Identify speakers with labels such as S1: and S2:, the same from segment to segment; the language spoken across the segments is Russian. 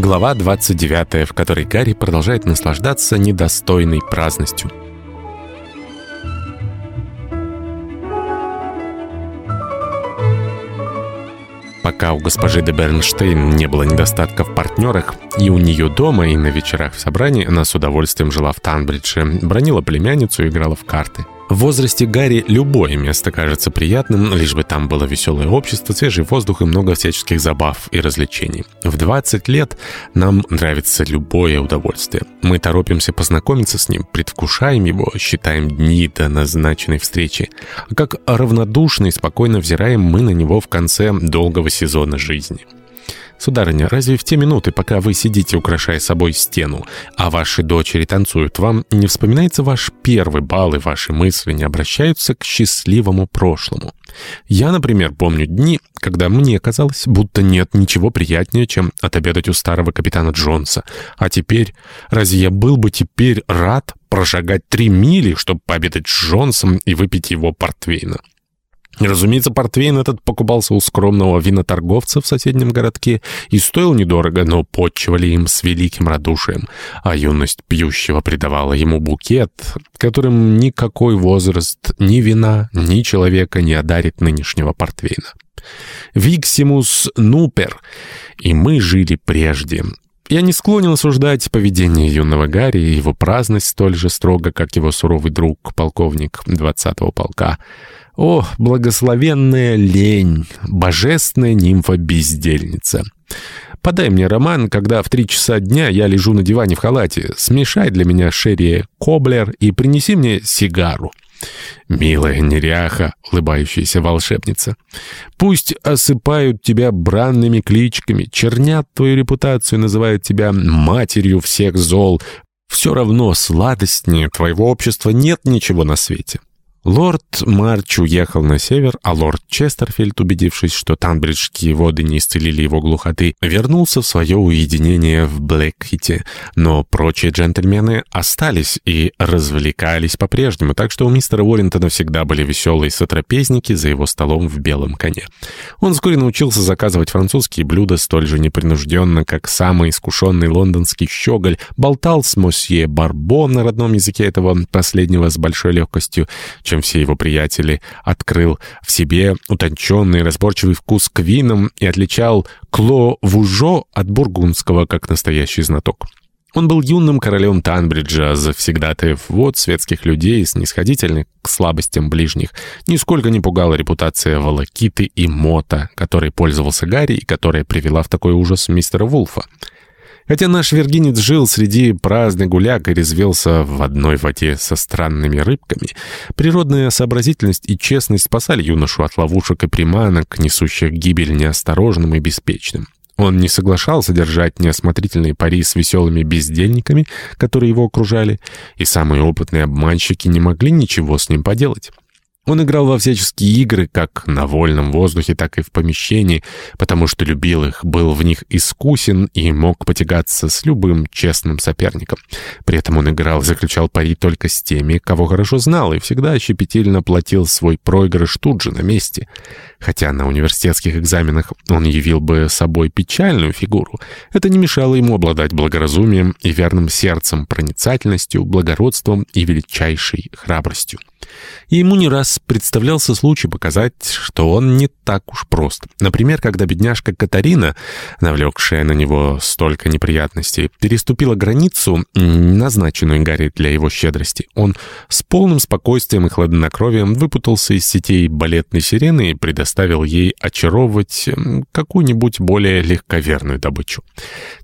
S1: Глава 29, в которой Гарри продолжает наслаждаться недостойной праздностью. Пока у госпожи де Бернштейн не было недостатка в партнерах, и у нее дома, и на вечерах в собрании, она с удовольствием жила в Танбридже, бронила племянницу и играла в карты. В возрасте Гарри любое место кажется приятным, лишь бы там было веселое общество, свежий воздух и много всяческих забав и развлечений. В 20 лет нам нравится любое удовольствие. Мы торопимся познакомиться с ним, предвкушаем его, считаем дни до назначенной встречи. А как равнодушно и спокойно взираем мы на него в конце долгого сезона жизни. «Сударыня, разве в те минуты, пока вы сидите, украшая собой стену, а ваши дочери танцуют, вам не вспоминается ваш первый бал, и ваши мысли не обращаются к счастливому прошлому? Я, например, помню дни, когда мне казалось, будто нет ничего приятнее, чем отобедать у старого капитана Джонса. А теперь, разве я был бы теперь рад прошагать три мили, чтобы пообедать с Джонсом и выпить его портвейна?» Разумеется, портвейн этот покупался у скромного виноторговца в соседнем городке и стоил недорого, но подчивали им с великим радушием, а юность пьющего придавала ему букет, которым никакой возраст ни вина, ни человека не одарит нынешнего портвейна. «Виксимус нупер», и мы жили прежде. Я не склонен осуждать поведение юного Гарри и его праздность столь же строго, как его суровый друг, полковник 20-го полка. О, благословенная лень, божественная нимфа-бездельница! Подай мне роман, когда в три часа дня я лежу на диване в халате. Смешай для меня Шерри Коблер и принеси мне сигару. Милая неряха, улыбающаяся волшебница. Пусть осыпают тебя бранными кличками, чернят твою репутацию, называют тебя матерью всех зол. Все равно сладостнее твоего общества нет ничего на свете. Лорд Марч уехал на север, а лорд Честерфильд, убедившись, что танбриджские воды не исцелили его глухоты, вернулся в свое уединение в Блэкхите. Но прочие джентльмены остались и развлекались по-прежнему, так что у мистера Уоррентона всегда были веселые сотрапезники за его столом в белом коне. Он вскоре научился заказывать французские блюда столь же непринужденно, как самый искушенный лондонский щеголь, болтал с мосье Барбо на родном языке этого последнего с большой легкостью, чем чем все его приятели, открыл в себе утонченный разборчивый вкус к винам и отличал Кло Вужо от бургундского как настоящий знаток. Он был юным королем Танбриджа, завсегдатаев вод светских людей, снисходительных к слабостям ближних. Нисколько не пугала репутация Волокиты и Мота, которой пользовался Гарри и которая привела в такой ужас мистера Вулфа. Хотя наш вергинец жил среди праздных гуляк и резвился в одной воде со странными рыбками, природная сообразительность и честность спасали юношу от ловушек и приманок, несущих гибель неосторожным и беспечным. Он не соглашался держать неосмотрительные пари с веселыми бездельниками, которые его окружали, и самые опытные обманщики не могли ничего с ним поделать. Он играл во всяческие игры, как на вольном воздухе, так и в помещении, потому что любил их, был в них искусен и мог потягаться с любым честным соперником. При этом он играл, заключал пари только с теми, кого хорошо знал, и всегда щепетильно платил свой проигрыш тут же, на месте. Хотя на университетских экзаменах он явил бы собой печальную фигуру, это не мешало ему обладать благоразумием и верным сердцем, проницательностью, благородством и величайшей храбростью. И ему не раз представлялся случай показать, что он не так уж прост. Например, когда бедняжка Катарина, навлекшая на него столько неприятностей, переступила границу, назначенную Гарри для его щедрости, он с полным спокойствием и хладнокровием выпутался из сетей балетной сирены и предоставил ей очаровывать какую-нибудь более легковерную добычу.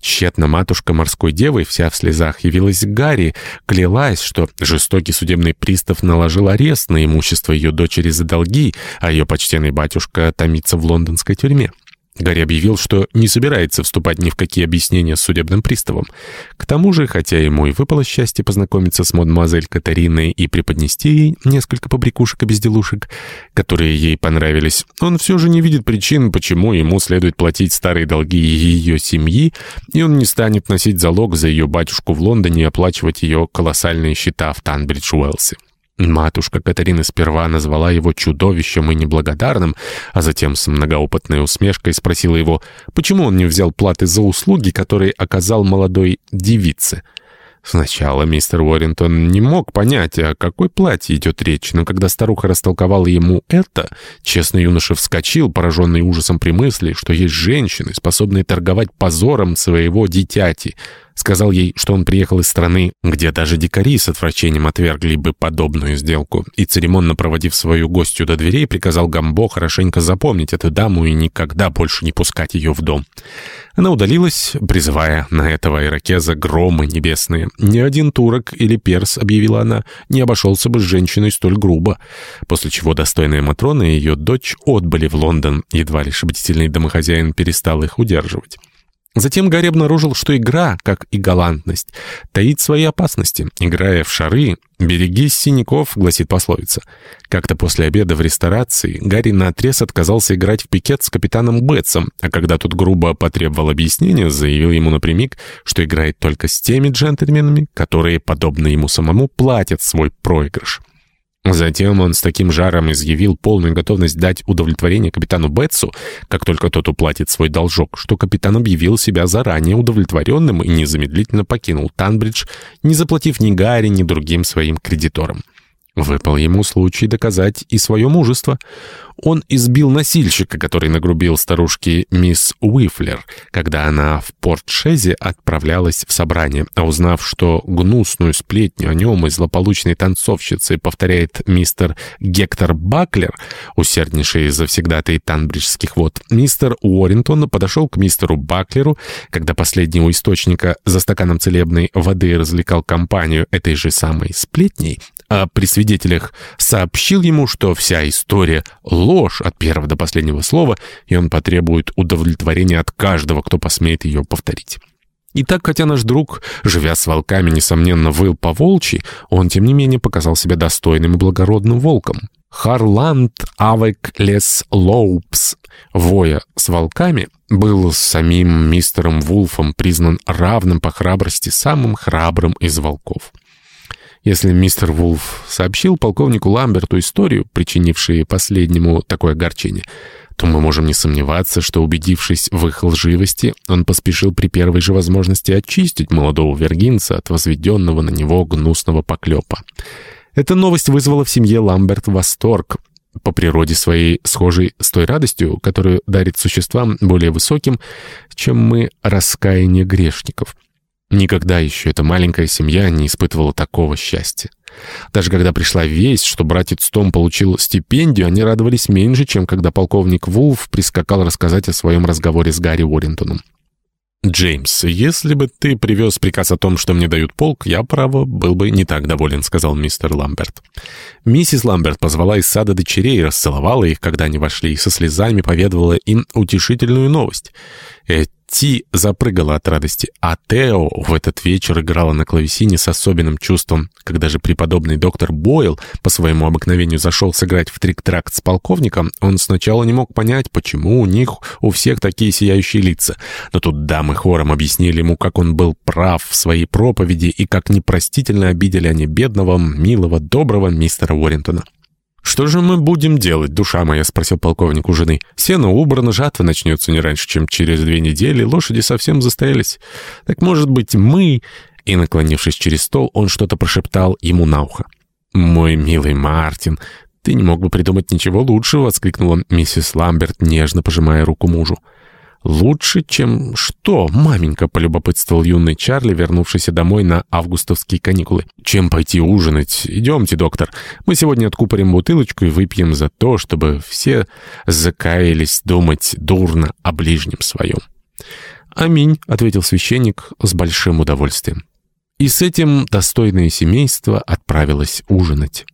S1: Тщетно матушка морской девы, вся в слезах, явилась к Гарри, клялась, что жестокий судебный пристав наложил арест на имущество ее дочери за долги, а ее почтенный батюшка томится в лондонской тюрьме. Гарри объявил, что не собирается вступать ни в какие объяснения с судебным приставом. К тому же, хотя ему и выпало счастье познакомиться с мадемуазель Катариной и преподнести ей несколько побрякушек и безделушек, которые ей понравились, он все же не видит причин, почему ему следует платить старые долги ее семьи, и он не станет носить залог за ее батюшку в Лондоне и оплачивать ее колоссальные счета в Танбридж-Уэлсе. Матушка Катарина сперва назвала его чудовищем и неблагодарным, а затем с многоопытной усмешкой спросила его, почему он не взял платы за услуги, которые оказал молодой девице. Сначала мистер Уоррентон не мог понять, о какой платье идет речь, но когда старуха растолковала ему это, честный юноша вскочил, пораженный ужасом при мысли, что есть женщины, способные торговать позором своего дитяти — Сказал ей, что он приехал из страны, где даже дикари с отвращением отвергли бы подобную сделку, и, церемонно проводив свою гостью до дверей, приказал Гамбо хорошенько запомнить эту даму и никогда больше не пускать ее в дом. Она удалилась, призывая на этого иракеза громы небесные. «Ни один турок или перс, — объявила она, — не обошелся бы с женщиной столь грубо». После чего достойная Матрона и ее дочь отбыли в Лондон, едва лишь бдительный домохозяин перестал их удерживать. Затем Гарри обнаружил, что игра, как и галантность, таит свои опасности. Играя в шары, «берегись синяков», — гласит пословица. Как-то после обеда в ресторации Гарри наотрез отказался играть в пикет с капитаном Бетсом, а когда тот грубо потребовал объяснения, заявил ему напрямик, что играет только с теми джентльменами, которые, подобно ему самому, платят свой проигрыш. Затем он с таким жаром изъявил полную готовность дать удовлетворение капитану Бетсу, как только тот уплатит свой должок, что капитан объявил себя заранее удовлетворенным и незамедлительно покинул Танбридж, не заплатив ни Гарри, ни другим своим кредиторам. Выпал ему случай доказать и свое мужество. Он избил носильщика, который нагрубил старушке мисс Уифлер, когда она в Портшезе отправлялась в собрание, а узнав, что гнусную сплетню о нем и злополучной танцовщице повторяет мистер Гектор Баклер, усерднейший завсегдатый танбриджских вод, мистер Уоррингтон подошел к мистеру Баклеру, когда последний у источника за стаканом целебной воды развлекал компанию этой же самой сплетней, а при свидетелях сообщил ему, что вся история — ложь от первого до последнего слова, и он потребует удовлетворения от каждого, кто посмеет ее повторить. Итак, хотя наш друг, живя с волками, несомненно, выл по волчьи, он, тем не менее, показал себя достойным и благородным волком. Харланд Авек Лес Лоупс, воя с волками, был самим мистером Вулфом признан равным по храбрости самым храбрым из волков. Если мистер Вулф сообщил полковнику Ламберту историю, причинившую последнему такое огорчение, то мы можем не сомневаться, что, убедившись в их лживости, он поспешил при первой же возможности очистить молодого вергинца от возведенного на него гнусного поклепа. Эта новость вызвала в семье Ламберт восторг, по природе своей схожей с той радостью, которую дарит существам более высоким, чем мы раскаяние грешников. Никогда еще эта маленькая семья не испытывала такого счастья. Даже когда пришла весть, что братец Том получил стипендию, они радовались меньше, чем когда полковник Вулф прискакал рассказать о своем разговоре с Гарри Уоррентоном. «Джеймс, если бы ты привез приказ о том, что мне дают полк, я, право, был бы не так доволен», — сказал мистер Ламберт. Миссис Ламберт позвала из сада дочерей, расцеловала их, когда они вошли, и со слезами поведывала им утешительную новость. Ти запрыгала от радости, а Тео в этот вечер играла на клавесине с особенным чувством. Когда же преподобный доктор Бойл по своему обыкновению зашел сыграть в трик-тракт с полковником, он сначала не мог понять, почему у них у всех такие сияющие лица. Но тут дамы хором объяснили ему, как он был прав в своей проповеди и как непростительно обидели они бедного, милого, доброго мистера Уоррентона. «Что же мы будем делать, душа моя?» — спросил полковник у жены. «Сено убрано, жатва начнется не раньше, чем через две недели, лошади совсем застоялись. Так, может быть, мы...» И, наклонившись через стол, он что-то прошептал ему на ухо. «Мой милый Мартин, ты не мог бы придумать ничего лучшего!» — воскликнула миссис Ламберт, нежно пожимая руку мужу. «Лучше, чем что, маменька?» — полюбопытствовал юный Чарли, вернувшийся домой на августовские каникулы. «Чем пойти ужинать? Идемте, доктор. Мы сегодня откупорим бутылочку и выпьем за то, чтобы все закаялись думать дурно о ближнем своем». «Аминь», — ответил священник с большим удовольствием. И с этим достойное семейство отправилось ужинать.